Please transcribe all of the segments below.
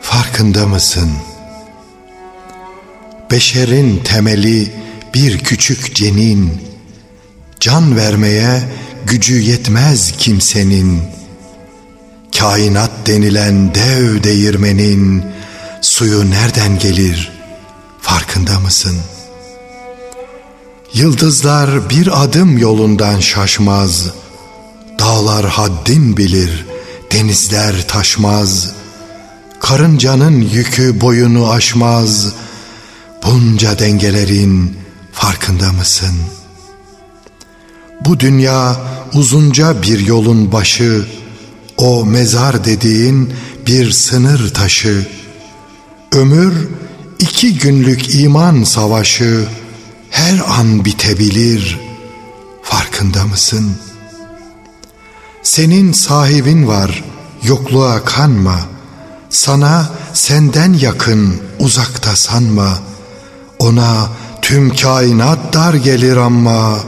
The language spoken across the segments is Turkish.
Farkında mısın? Beşerin temeli bir küçük cenin, can vermeye gücü yetmez kimsenin. Kainat denilen dev değirmenin suyu nereden gelir farkında mısın? Yıldızlar bir adım yolundan şaşmaz. Dağlar haddin bilir, denizler taşmaz.'' Karıncanın yükü boyunu aşmaz. Bunca dengelerin farkında mısın? Bu dünya uzunca bir yolun başı, o mezar dediğin bir sınır taşı. Ömür iki günlük iman savaşı, her an bitebilir. Farkında mısın? Senin sahibin var, yokluğa kanma.'' Sana senden yakın uzakta sanma. Ona tüm kainat dar gelir ama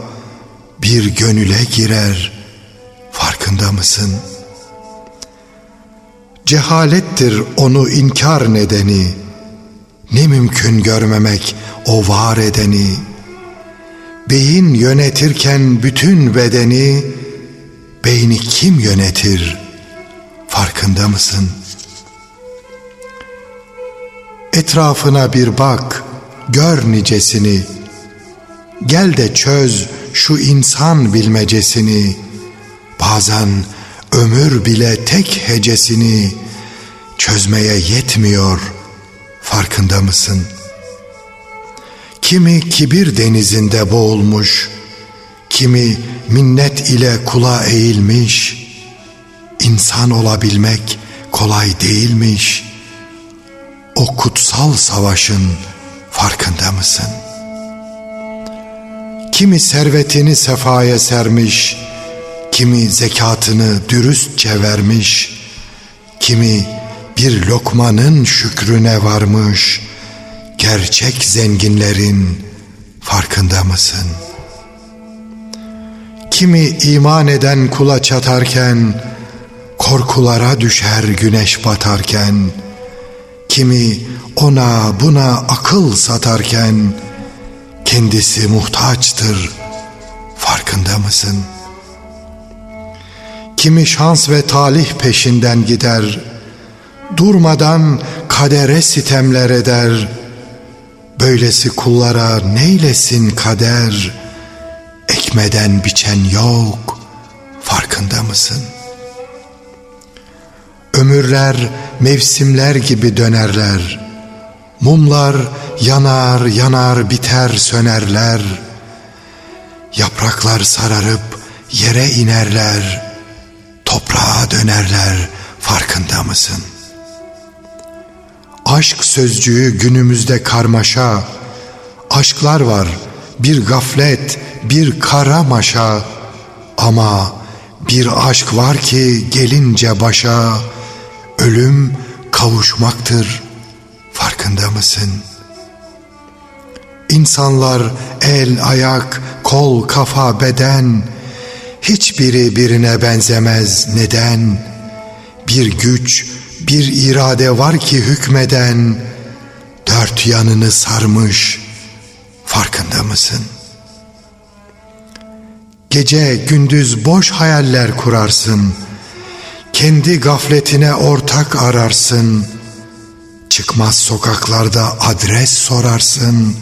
bir gönüle girer. Farkında mısın? Cehalettir onu inkar nedeni. Ne mümkün görmemek o var edeni. Beyin yönetirken bütün bedeni, beyni kim yönetir? Farkında mısın?'' Etrafına bir bak, gör nicesini. Gel de çöz şu insan bilmecesini. Bazen ömür bile tek hecesini çözmeye yetmiyor. Farkında mısın? Kimi kibir denizinde boğulmuş, kimi minnet ile kula eğilmiş. İnsan olabilmek kolay değilmiş.'' o kutsal savaşın farkında mısın? Kimi servetini sefaya sermiş, kimi zekatını dürüstçe vermiş, kimi bir lokmanın şükrüne varmış, gerçek zenginlerin farkında mısın? Kimi iman eden kula çatarken, korkulara düşer güneş batarken, Kimi ona buna akıl satarken kendisi muhtaçtır. Farkında mısın? Kimi şans ve talih peşinden gider. Durmadan kadere sitemler eder. Böylesi kullara neylesin kader? Ekmeden biçen yok. Farkında mısın?'' Ömürler mevsimler gibi dönerler. Mumlar yanar yanar biter sönerler. Yapraklar sararıp yere inerler. Toprağa dönerler farkında mısın? Aşk sözcüğü günümüzde karmaşa. Aşklar var bir gaflet bir kara maşa. Ama bir aşk var ki gelince başa Ölüm kavuşmaktır. Farkında mısın? İnsanlar el, ayak, kol, kafa, beden hiçbiri birine benzemez. Neden? Bir güç, bir irade var ki hükmeden dört yanını sarmış. Farkında mısın? Gece gündüz boş hayaller kurarsın.'' Kendi gafletine ortak ararsın. Çıkmaz sokaklarda adres sorarsın.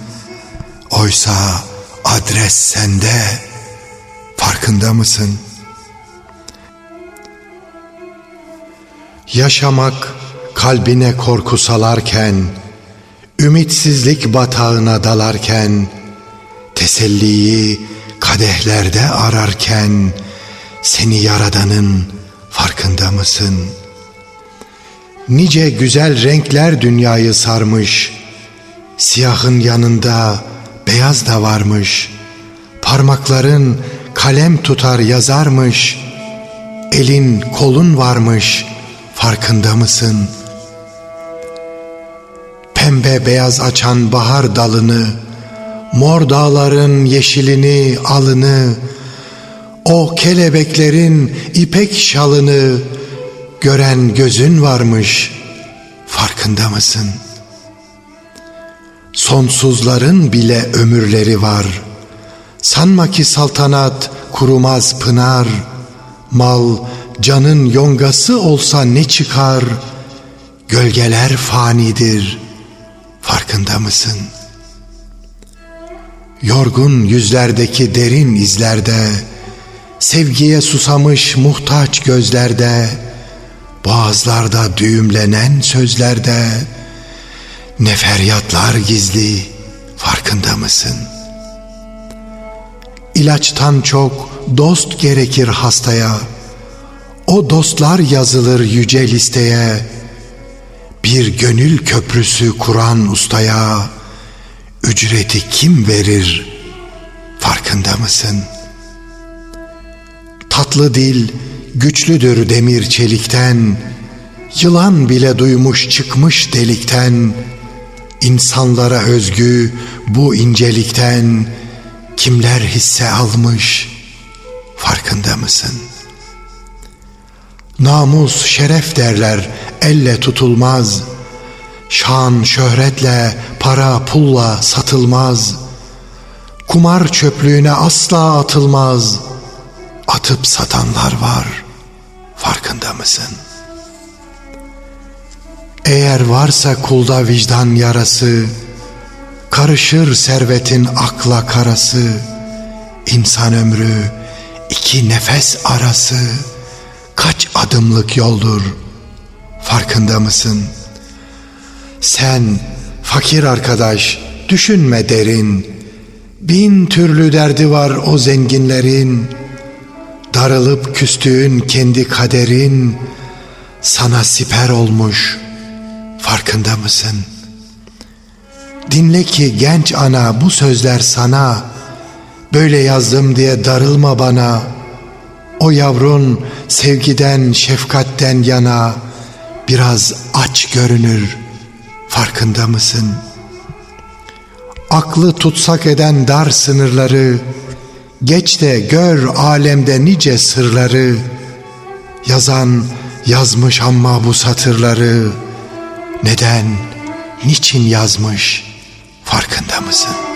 Oysa adres sende. Farkında mısın? Yaşamak kalbine korku salarken, ümitsizlik batağına dalarken, teselliyi kadehlerde ararken, seni yaradanın Farkında mısın? Nice güzel renkler dünyayı sarmış. Siyahın yanında beyaz da varmış. Parmakların kalem tutar yazarmış. Elin kolun varmış. Farkında mısın? Pembe beyaz açan bahar dalını, Mor dağların yeşilini, alını, O kelebeklerin ipek şalını, Gören gözün varmış, farkında mısın? Sonsuzların bile ömürleri var. Sanma ki saltanat kurumaz pınar, Mal canın yongası olsa ne çıkar? Gölgeler fanidir, farkında mısın? Yorgun yüzlerdeki derin izlerde, Sevgiye susamış muhtaç gözlerde, Boğazlarda düğümlenen sözlerde, Ne feryatlar gizli, farkında mısın? İlaçtan çok dost gerekir hastaya, O dostlar yazılır yüce listeye, bir gönül köprüsü kuran ustaya. Ücreti kim verir? Farkında mısın? Tatlı dil güçlüdür demir çelikten, yılan bile duymuş çıkmış delikten, insanlara özgü bu incelikten kimler hisse almış farkında mısın? Namus şeref derler elle tutulmaz. Şan şöhretle, para pulla satılmaz. Kumar çöplüğüne asla atılmaz. Atıp satanlar var. Farkında mısın? Eğer varsa kulda vicdan yarası, karışır servetin akla karası. İnsan ömrü iki nefes arası kaç adımlık yoldur.'' Farkında mısın? Sen fakir arkadaş düşünme derin. Bin türlü derdi var o zenginlerin. Darılıp küstüğün kendi kaderin sana siper olmuş. Farkında mısın? Dinle ki genç ana bu sözler sana. Böyle yazdım diye darılma bana. O yavrun sevgiden, şefkatten yana.'' biraz aç görünür farkında mısın? Aklı tutsak eden dar sınırları, geç de gör alemde nice sırları, yazan yazmış ama bu satırları, neden, niçin yazmış farkında mısın?''